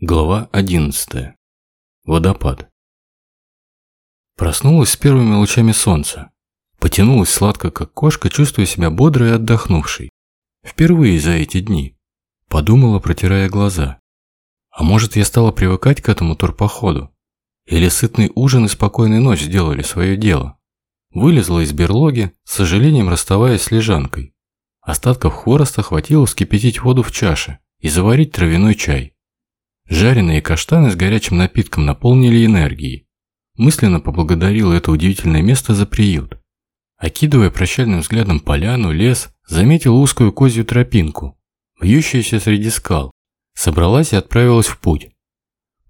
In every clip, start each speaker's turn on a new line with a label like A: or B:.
A: Глава 11. Водопад. Проснулась с первыми лучами солнца. Потянулась сладко, как кошка, чувствуя себя бодрой и отдохнувшей. Впервые за эти дни. Подумала, протирая глаза. А может, я стала привыкать к этому турпоходу? Или сытный ужин и спокойная ночь сделали свое дело? Вылезла из берлоги, с сожалением расставаясь с лежанкой. Остатков хвороста хватило вскипятить воду в чаше и заварить травяной чай. Жареные каштаны с горячим напитком наполнили энергией. Мысленно поблагодарил это удивительное место за приют. Окидывая прощальным взглядом поляну, лес, заметил узкую козью тропинку, вьющуюся среди скал. Собралась и отправилась в путь.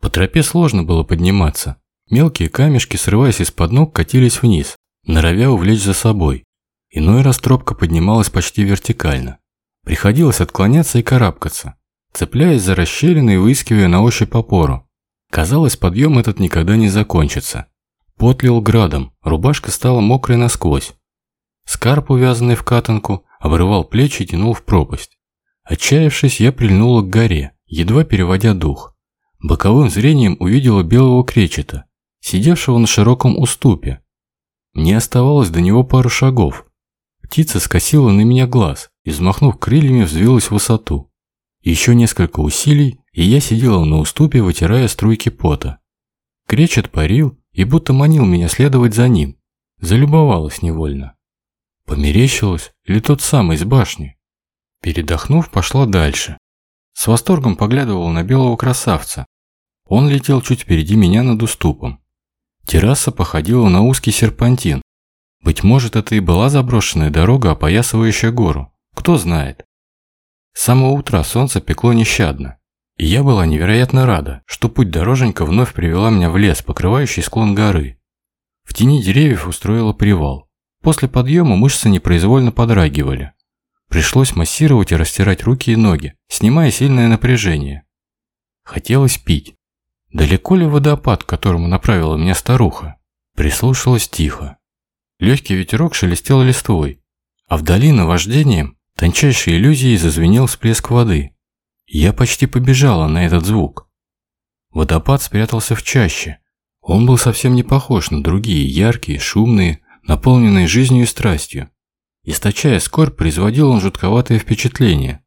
A: По тропе сложно было подниматься. Мелкие камешки, срываясь из-под ног, катились вниз, норовя увлечь за собой. Иной раз тропка поднималась почти вертикально. Приходилось отклоняться и карабкаться цепляясь за расщелины и выискивая на ощупь опору. Казалось, подъем этот никогда не закончится. Пот лил градом, рубашка стала мокрой насквозь. Скарп, увязанный в катанку, обрывал плечи и тянул в пропасть. Отчаявшись, я прильнула к горе, едва переводя дух. Боковым зрением увидела белого кречета, сидевшего на широком уступе. Мне оставалось до него пару шагов. Птица скосила на меня глаз и, взмахнув крыльями, взвилась в высоту. Еще несколько усилий, и я сидела на уступе, вытирая струйки пота. Кречет парил и будто манил меня следовать за ним. Залюбовалась невольно. Померещилась ли тот самый из башни? Передохнув, пошла дальше. С восторгом поглядывала на белого красавца. Он летел чуть впереди меня над уступом. Терраса походила на узкий серпантин. Быть может, это и была заброшенная дорога, опоясывающая гору. Кто знает. С самого утра солнце пекло нещадно. И я была невероятно рада, что путь дороженька вновь привела меня в лес, покрывающий склон горы. В тени деревьев устроила привал. После подъема мышцы непроизвольно подрагивали. Пришлось массировать и растирать руки и ноги, снимая сильное напряжение. Хотелось пить. Далеко ли водопад, к которому направила меня старуха? Прислушалась тихо. Легкий ветерок шелестел листвой, а вдали наваждением тончайшей иллюзией зазвенел всплеск воды. Я почти побежала на этот звук. Водопад спрятался в чаще. Он был совсем не похож на другие, яркие, шумные, наполненные жизнью и страстью. Источая скорбь, производил он жутковатое впечатление.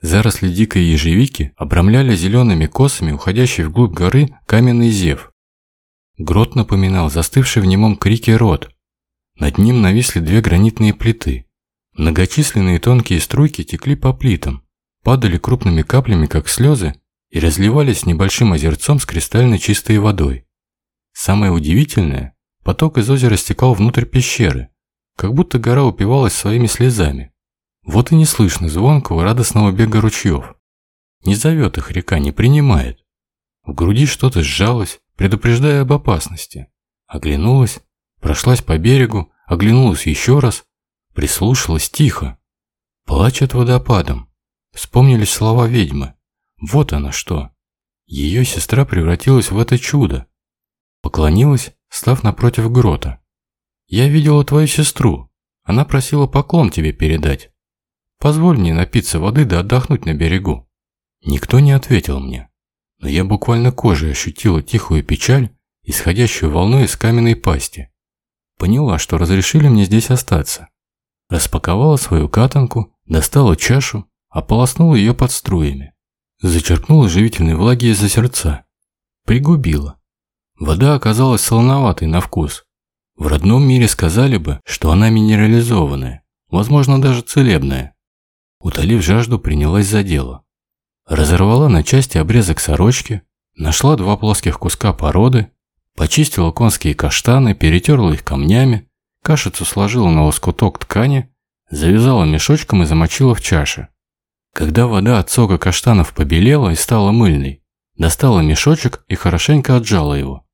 A: Заросли дикой ежевики обрамляли зелеными косами уходящий вглубь горы каменный зев. Грот напоминал застывший в немом крике рот. Над ним нависли две гранитные плиты. Многочисленные тонкие струйки текли по плитам, падали крупными каплями, как слезы, и разливались небольшим озерцом с кристально чистой водой. Самое удивительное, поток из озера стекал внутрь пещеры, как будто гора упивалась своими слезами. Вот и не слышно звонкого радостного бега ручьев. Не зовет их река, не принимает. В груди что-то сжалось, предупреждая об опасности. Оглянулась, прошлась по берегу, оглянулась еще раз Прислушалась тихо. Плачет водопадом. Вспомнились слова ведьмы. Вот она что. Ее сестра превратилась в это чудо. Поклонилась, став напротив грота. «Я видела твою сестру. Она просила поклон тебе передать. Позволь мне напиться воды да отдохнуть на берегу». Никто не ответил мне, но я буквально кожей ощутила тихую печаль, исходящую волной из каменной пасти. Поняла, что разрешили мне здесь остаться распаковала свою катанку, достала чашу, ополоснула ее под струями. Зачерпнула живительной влаги из-за сердца. Пригубила. Вода оказалась солоноватой на вкус. В родном мире сказали бы, что она минерализованная, возможно, даже целебная. Утолив жажду, принялась за дело. Разорвала на части обрезок сорочки, нашла два плоских куска породы, почистила конские каштаны, перетерла их камнями, Кашицу сложила на лоскуток ткани, завязала мешочком и замочила в чаше. Когда вода от сока каштанов побелела и стала мыльной, достала мешочек и хорошенько отжала его.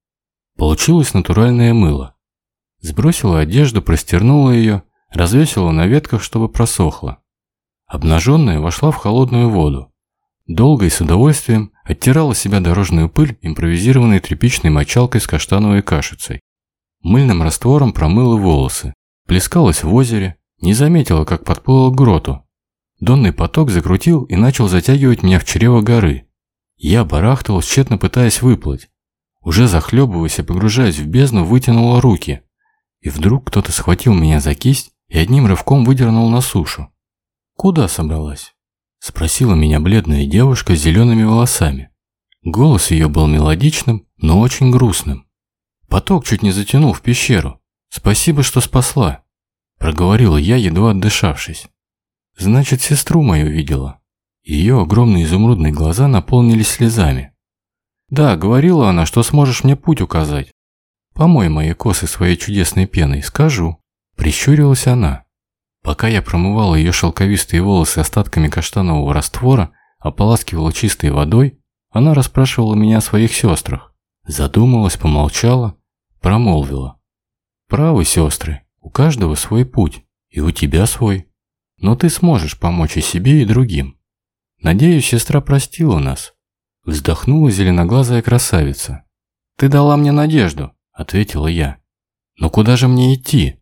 A: Получилось натуральное мыло. Сбросила одежду, простернула ее, развесила на ветках, чтобы просохла. Обнаженная вошла в холодную воду. Долго и с удовольствием оттирала себя дорожную пыль импровизированной тряпичной мочалкой с каштановой кашицей. Мыльным раствором промыла волосы, плескалась в озере, не заметила, как подплыла к гроту. Донный поток закрутил и начал затягивать меня в чрево горы. Я барахталась, тщетно пытаясь выплыть. Уже захлебываясь и погружаясь в бездну, вытянула руки. И вдруг кто-то схватил меня за кисть и одним рывком выдернул на сушу. «Куда собралась?» Спросила меня бледная девушка с зелеными волосами. Голос ее был мелодичным, но очень грустным. Поток чуть не затянул в пещеру. Спасибо, что спасла. Проговорила я, едва отдышавшись. Значит, сестру мою видела. Ее огромные изумрудные глаза наполнились слезами. Да, говорила она, что сможешь мне путь указать. Помой мои косы своей чудесной пеной, скажу. Прищурилась она. Пока я промывала ее шелковистые волосы остатками каштанового раствора, ополаскивала чистой водой, она расспрашивала меня о своих сестрах. Задумалась, помолчала, промолвила. Правы, сестры, у каждого свой путь, и у тебя свой. Но ты сможешь помочь и себе, и другим. Надеюсь, сестра простила нас. Вздохнула зеленоглазая красавица. Ты дала мне надежду, ответила я. Но куда же мне идти?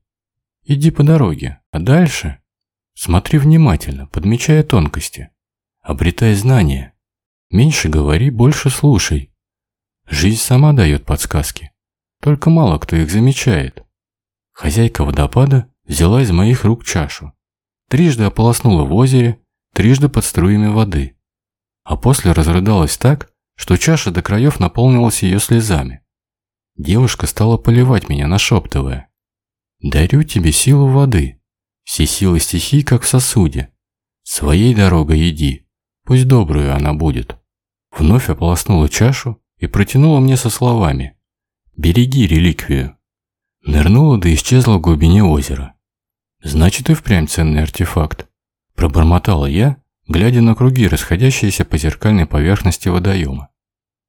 A: Иди по дороге, а дальше? Смотри внимательно, подмечая тонкости. Обретай знания. Меньше говори, больше слушай. Жизнь сама дает подсказки. Только мало кто их замечает. Хозяйка водопада взяла из моих рук чашу. Трижды ополоснула в озере, трижды под струями воды. А после разрыдалась так, что чаша до краев наполнилась ее слезами. Девушка стала поливать меня, нашептывая. «Дарю тебе силу воды, все силы стихий, как в сосуде. Своей дорогой иди, пусть добрую она будет». Вновь ополоснула чашу и протянула мне со словами. «Береги реликвию». Нырнула да исчезла в глубине озера. Значит, и впрямь ценный артефакт. Пробормотала я, глядя на круги, расходящиеся по зеркальной поверхности водоема.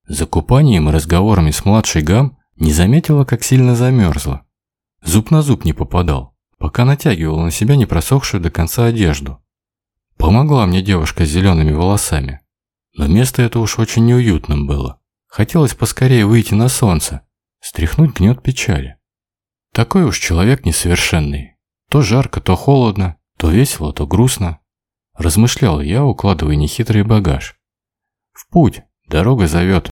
A: За купанием и разговорами с младшей Гам не заметила, как сильно замерзла. Зуб на зуб не попадал, пока натягивала на себя не просохшую до конца одежду. Помогла мне девушка с зелеными волосами. Но место это уж очень неуютным было. Хотелось поскорее выйти на солнце, стряхнуть гнет печали. Такой уж человек несовершенный. То жарко, то холодно, то весело, то грустно. Размышлял я, укладывая нехитрый багаж. В путь, дорога зовет.